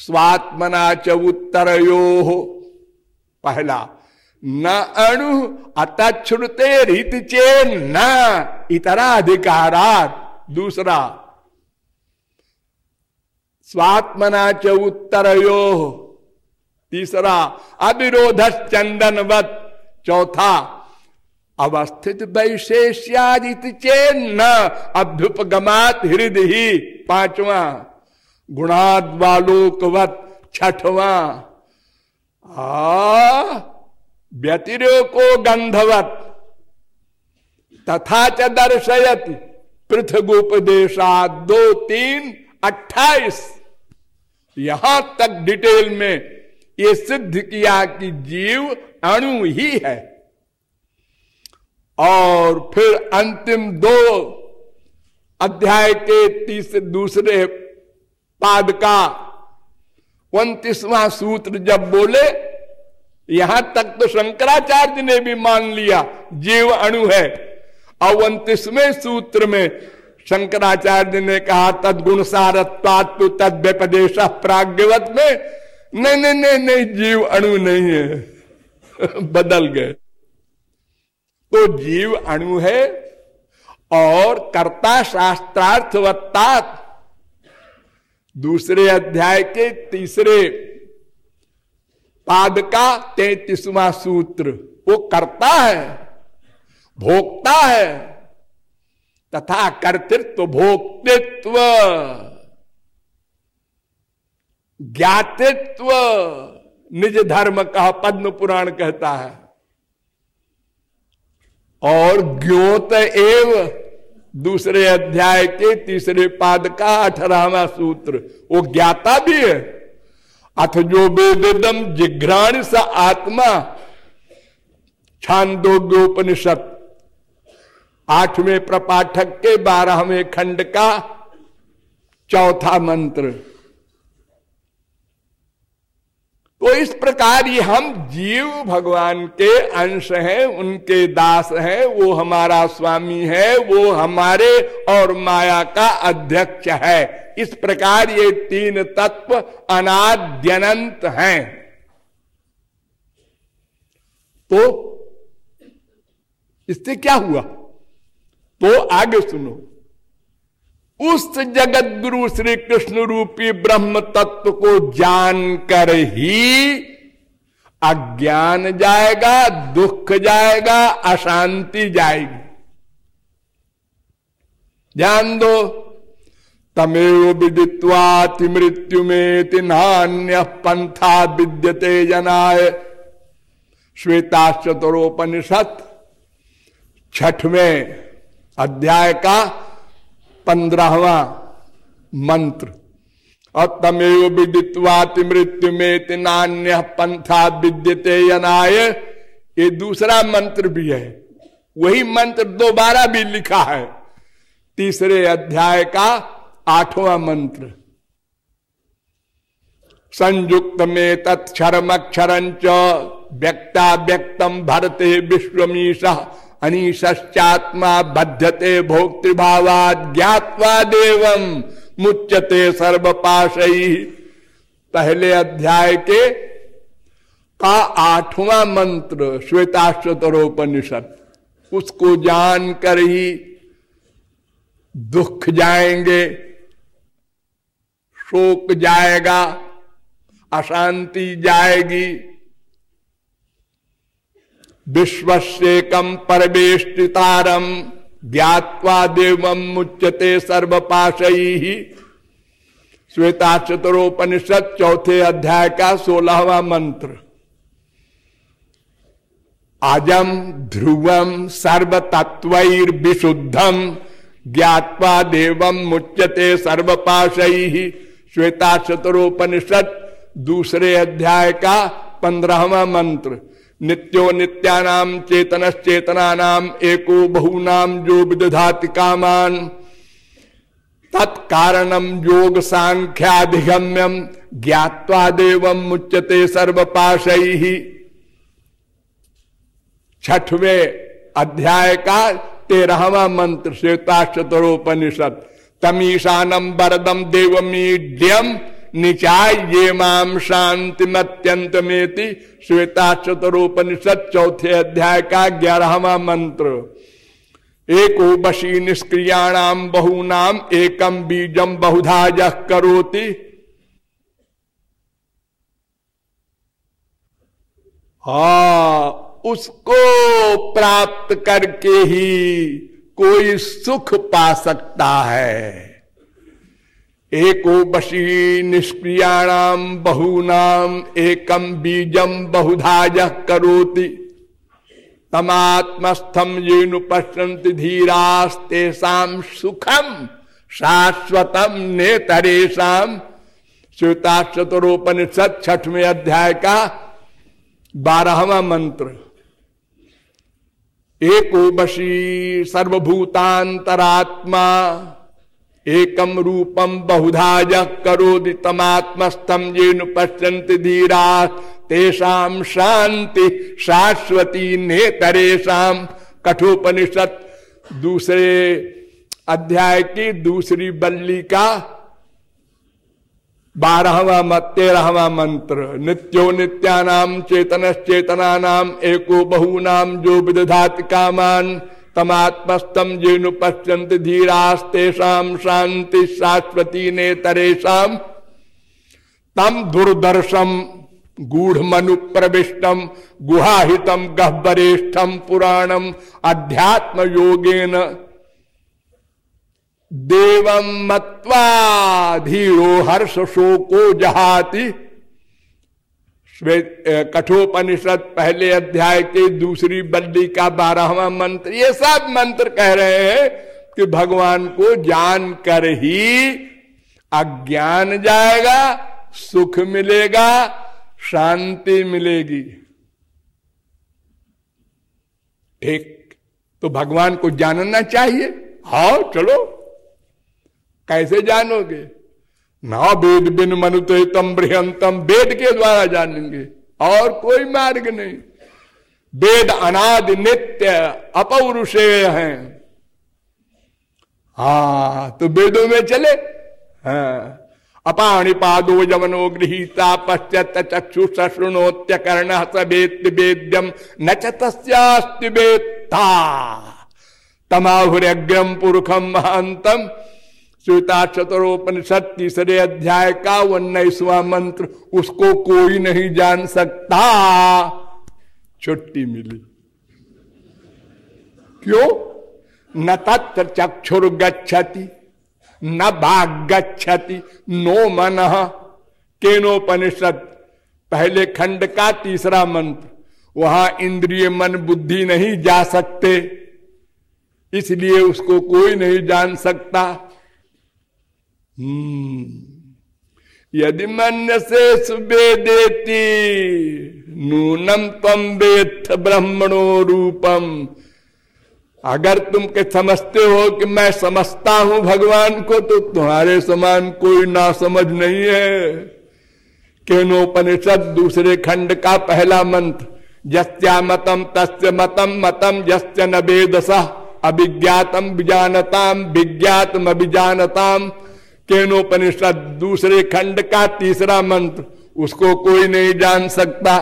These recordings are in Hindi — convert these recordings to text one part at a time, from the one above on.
स्वात्मना च उत्तर पहला, न अणु अतुते रीत चे न इतराधिकारात। दूसरा स्वात्मना च उत्तर तीसरा अविरोध चंदनवत चौथा, अवस्थित वैशेष्यादित चेन्न अभ्युपगमात हृदय ही। पांचवा गुणाद्वालोकवत छठवा। व्यतिरेको गंधवत तथा च दर्शयत पृथ्वोपदेशा दो तीन अट्ठाईस। यहाँ तक डिटेल में ये सिद्ध किया कि जीव अणु ही है। और फिर अंतिम दो, अध्याय के तीस, दूसरे पाद का। उन्तीसवां सूत्र जब बोले, यहाँ तक तो शंकराचार्य ने भी मान लिया, जीव अणु है। और उन्तीसवें सूत्र में शंकराचार्य ने कहा, तदगुण सारत्वात्व तद व्यपदेश प्राग्ञवत में, नहीं नहीं नहीं नहीं, जीव अणु नहीं है। बदल गए। तो जीव अणु है, और कर्ता शास्त्रार्थवत्ता दूसरे अध्याय के तीसरे पाद का तैतीसवा सूत्र, वो करता है, भोगता है, तथा कर्तृत्व, भोक्तृत्व, ज्ञातित्व, निज धर्म का पद्म पुराण कहता है। और ज्ञोत एव दूसरे अध्याय के तीसरे पाद का अठारहवा सूत्र। वो ज्ञाता भी है। अथ जो वेदम जिघ्राण स आत्मा। छांदोग्योपनिषद। आठवें प्रपाठक के बारहवें खंड का चौथा मंत्र। तो इस प्रकार ये हम जीव भगवान के अंश हैं, उनके दास हैं, वो हमारा स्वामी है, वो हमारे और माया का अध्यक्ष है। इस प्रकार ये तीन तत्व अनाद्यनंत हैं। तो इससे क्या हुआ? तो आगे सुनो। उस जगत गुरु श्री कृष्ण रूपी ब्रह्म तत्व को जानकर ही अज्ञान जाएगा, दुख जाएगा, अशांति जाएगी। ध्यान दो, तमेव विदित्वाति मृत्यु में तिन्हान्य पंथा विद्यते जनाय। श्वेता चतुरोपनिषद छठवें अध्याय का पंद्रहवा मंत्र। और तमेव विदित्वाति मृत्यु में नान्य पंथा विद्यते यनाय। ये दूसरा मंत्र भी है। वही मंत्र दोबारा भी लिखा है। तीसरे अध्याय का आठवां मंत्र। संयुक्त में तत्क्षरमक्षर व्यक्ता व्यक्तम भरते विश्वमीशा। अनिश्चात्मा बध्यते भोक्तृभावाद ज्ञातवा देवम मुच्यते सर्वपाश। पहले अध्याय के का आठवां मंत्र, श्वेताश्वतरोपनिषद। उसको जान कर ही दुख जाएँगे, शोक जाएगा, अशांति जाएगी। विश्वसेकम परवेष्टितारम ज्ञावा देव मुच्यते सर्वपाश। ही श्वेता चतुरोपनिषद चौथे अध्याय का सोलहवा मंत्र। अजम ध्रुवम सर्व विशुद्धम ज्ञावा देवम मुच्यते सर्वपाश। ही श्वेता चतुरोपनिषद दूसरे अध्याय का पंद्रहवा मंत्र। नित्यो नित्यानाम चेतन चेतना नाम एको बहुनाम जो विदधाति कामान। तत्कारणम योग सांख्याधिगम्यम ज्ञावा देव मुच्यते सर्वपाश। छठवे अध्याय का तेरहवा मंत्र श्वेता चतुरोपनिषद तमीशानम वरदम देवमीड्यम निचाय माम शांति अत्यंत में श्वेता चतरोपनिषद चौथे अध्याय का ग्यारहवा मंत्र एको बशी निष्क्रियाणाम बहुनाम एकम बीजम बहुधा जह करोति। हा उसको प्राप्त करके ही कोई सुख पा सकता है। एको बशी निष्क्रियाणाम बहुनाम एकम बीजम बहुधाज करोति। तमात्मस्थम ये पश्यंति धीरास्तेषाम सुखम शाश्वतम नेतरेशम श्वेता चतुरोपनिषद छठवें अध्याय का बारहवा मंत्र। एको बशी सर्वभूतांतरात्मा एकम रूपम बहुधा करोदि तमात्मस्तम ये पश्यंत धीरा। तेषाम शांति शाश्वती नेतरेशम कठोपनिषद दूसरे अध्याय की दूसरी बल्ली का बारहवा मत तेरहवा मंत्र। नित्यो नित्यानाम चेतन चेतना नाम एको बहुनाम जो विदधात कामान। तमात्मस्तम जेनु पश्यंत धीरास्तेषाम शांति शाश्वती ने तरेशम तम दुर्दर्शम गूढ़ मनु प्रविष्टम गुहाहितम गहबरेष्ठम पुराणम अध्यात्म योगेन देवम मत्वा धीरो हर्ष शोको जहाती। कठोपनिषद पहले अध्याय के दूसरी बल्ली का बारहवा मंत्र, ये सब मंत्र कह रहे हैं कि भगवान को जान कर ही अज्ञान जाएगा, सुख मिलेगा, शांति मिलेगी। ठीक तो भगवान को जानना चाहिए। हाँ चलो, कैसे जानोगे? ना वेद बिन मनुते तम बृहंतम। वेद के द्वारा जानेंगे, और कोई मार्ग नहीं। वेद अनाद नित्य अपौरुषेय हैं। हा तो वेदों में चले। हाँ अपाणी पादो जवनो गृहीता पश्चात चक्षु शुणोत्य कर्ण सवेद वेद्यम न चस्ती वेत्ता। तमाहुरग्रम पुरुखम महांतम श्वेता चतुरोपनिषद तीसरे अध्याय का उन्नीसवा मंत्र, उसको कोई नहीं जान सकता। छुट्टी मिली। क्यों? न तत्र चक्षुर गच्छति न भाग गच्छति नो मन। केनोपनिषद पहले खंड का तीसरा मंत्र, वहाँ इंद्रिय मन बुद्धि नहीं जा सकते, इसलिए उसको कोई नहीं जान सकता। यदि मन से सुबे देती नूनम तम वेत्थ ब्रह्मणो रूपम। अगर तुम के समझते हो कि मैं समझता हूँ भगवान को तो तुम्हारे समान कोई ना समझ नहीं है। केनोपनिषद दूसरे खंड का पहला मंत्र जस्या मतम तस्य मतम मतम जस्य न वेदस, अभिज्ञातम विजानताम, विज्ञातम अभिजानताम। केनोपनिषद दूसरे खंड का तीसरा मंत्र, उसको कोई नहीं जान सकता।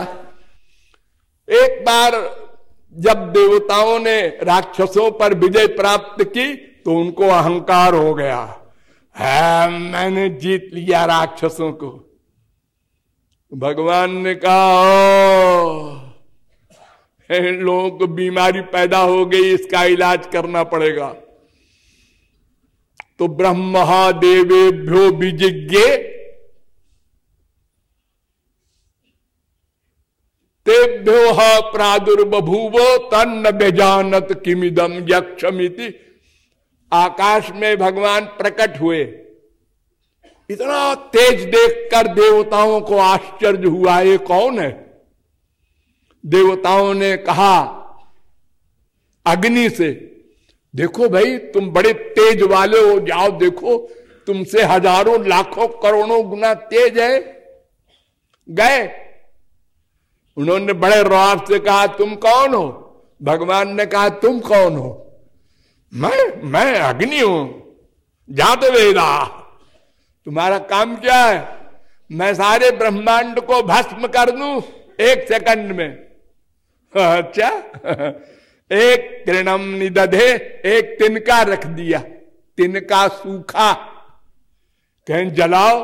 एक बार जब देवताओं ने राक्षसों पर विजय प्राप्त की तो उनको अहंकार हो गया। है, मैंने जीत लिया राक्षसों को। भगवान ने कहा लोगों को बीमारी पैदा हो गई, इसका इलाज करना पड़ेगा। तो ब्रह्म देवेभ्यो विजिज्ञे। तेभ्यो प्रादुर्बभूव, तन्न बेजानत किमिदम यक्षमिति। आकाश में भगवान प्रकट हुए। इतना तेज देखकर देवताओं को आश्चर्य हुआ, ये कौन है? देवताओं ने कहा, अग्नि से देखो भाई, तुम बड़े तेज वाले हो, जाओ देखो, तुमसे हज़ारों, लाखों, करोड़ों गुना तेज है। गए। उन्होंने बड़े रौब से कहा, तुम कौन हो? भगवान ने कहा, तुम कौन हो? मैं मैं अग्नि हूँ। जाते वेदा। तुम्हारा काम क्या है? मैं सारे ब्रह्मांड को भस्म कर दू एक सेकंड में। अच्छा? एक तृणम निदधे, एक तिनका रख दिया। तिनका सूखा। कहीं, जलाओ,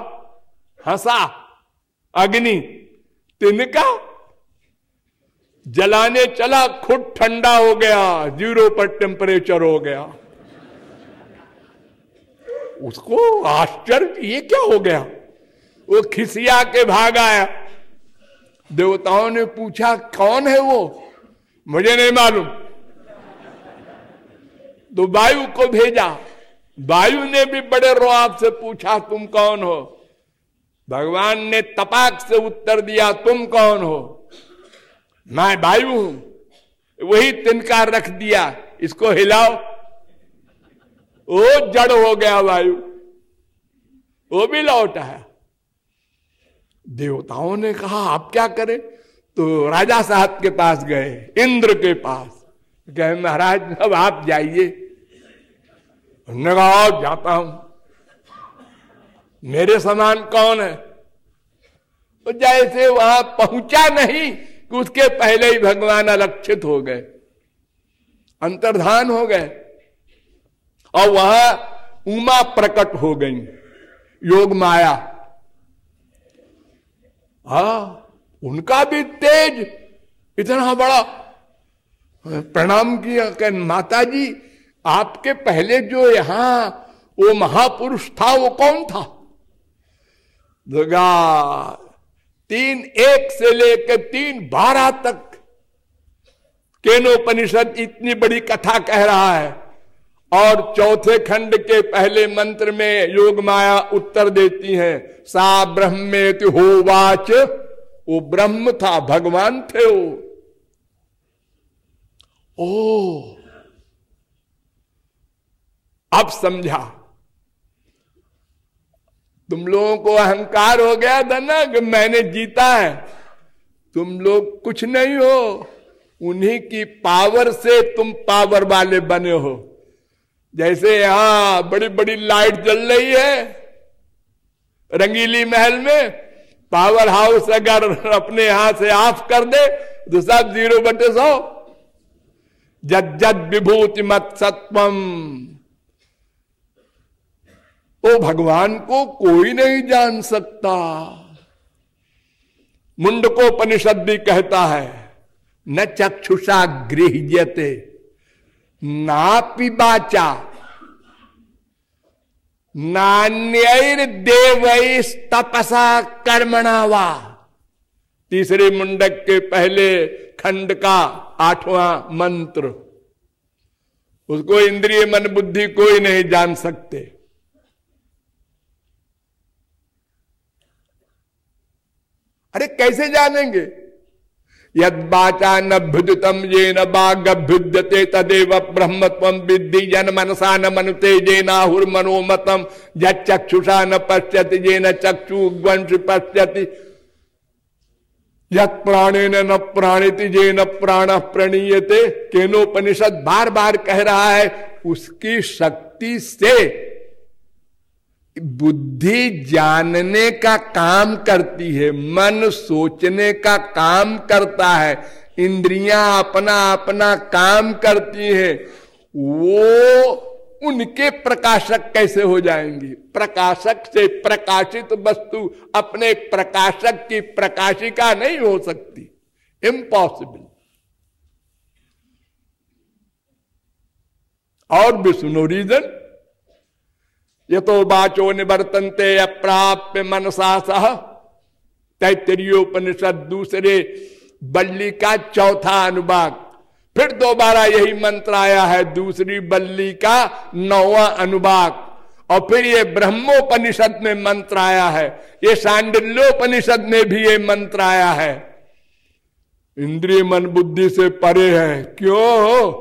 हंसा। अग्नि, तिनका? जलाने चला, खुद ठंडा हो गया, ज़ीरो पर टेम्परेचर हो गया। उसको आश्चर्य, ये क्या हो गया? वो खिसिया के भाग आया। देवताओं ने पूछा, कौन है वो? मुझे नहीं मालूम। तो वायु को भेजा। वायु ने भी बड़े रोआब से पूछा, तुम कौन हो? भगवान ने तपाक से उत्तर दिया, तुम कौन हो? मैं वायु हूँ। वही तिनका रख दिया। इसको हिलाओ। वो जड़ हो गया वायु। वो भी लौट है देवताओं ने कहा, आप क्या करें? तो राजा साहब के पास गए, इंद्र के पास। कहे, महाराज, अब आप जाइए। उन्होंने कहा जाता हूँ। मेरे समान कौन है? तो जैसे वहाँ पहुँचा नहीं कि उसके पहले ही भगवान अलक्षित हो गए, अंतर्धान हो गए, और वहाँ उमा प्रकट हो गई, योग माया। हा, उनका भी तेज, इतना बड़ा। प्रणाम किया माता जी आपके पहले जो यहाँ वो महापुरुष था, वो कौन था? दुर्गा, तीन एक से लेकर तीन बारह तक केनोपनिषद इतनी बड़ी कथा कह रहा है। और चौथे खंड के पहले मंत्र में योग माया उत्तर देती है, सा ब्रह्मेत वाच, वो ब्रह्म था, भगवान थे वो। ओ अब समझा। तुम लोगों को अहंकार हो गया था ना कि मैंने जीता है। तुम लोग कुछ नहीं हो, उन्हीं की पावर से तुम पावर वाले बने हो। जैसे यहाँ बड़ी बड़ी लाइट जल रही है, रंगीली महल में, पावर हाउस अगर अपने यहाँ से ऑफ़ कर दे तो सब ज़ीरो बटे सौ। जद विभूति मत सत्वम वो भगवान को कोई नहीं जान सकता। मुंडकोपनिषद भी कहता है, न चक्षुषा गृहते ना तपसा कर्मणावा। तीसरे मुंडक के पहले खंड का आठवां मंत्र। उसको इंद्रिय मन बुद्धि कोई नहीं जान सकते। अरे कैसे जानेंगे? यद बाचा न भुदतम ये न बाघ्युद्यते तदेव ब्रह्म विद्धि जन मनसा न मनुते जे नाहुर मनोमतम चक्षुषा न पश्यति जे न चक्षु वंश पश्यति। यत प्राणे न प्राणिति जे न प्राण प्रणीयते। केनोपनिषद बार बार कह रहा है, उसकी शक्ति से बुद्धि जानने का काम करती है, मन सोचने का काम करता है, इंद्रियाँ अपना अपना काम करती है, वो उनके प्रकाशक कैसे हो जाएँगे? प्रकाशक से प्रकाशित वस्तु अपने प्रकाशक की प्रकाशिका नहीं हो सकती। इम्पॉसिबल और भी सुनो रीजन। ये तो बाचो निवर्तनते अप्राप्य मनसा सह। तैतरीयोपनिषद दूसरे बल्ली का चौथा अनुवाद। फिर दोबारा यही मंत्र आया है, दूसरी बल्ली का नौवा अनुभाग और फिर ये ब्रह्मोपनिषद में मंत्र आया है, ये सांडल्योपनिषद में भी ये मंत्र आया है। इंद्रिय मन बुद्धि से परे है, क्यों?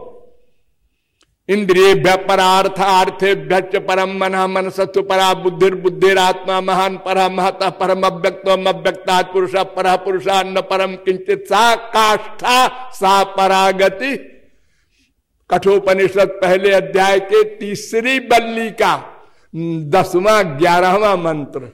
इंद्रिय परार्थ आर्थे परम मना मन सत्व परा बुद्धिर बुद्धिरात्मा महान पर महत परम अव्यक्त अव्यक्ता पुरुष पर पुरुषा न परम किंचित सा काष्ठा, सा परागति। कठोपनिषद पहले अध्याय के तीसरी बल्ली का दसवां, ग्यारहवा मंत्र।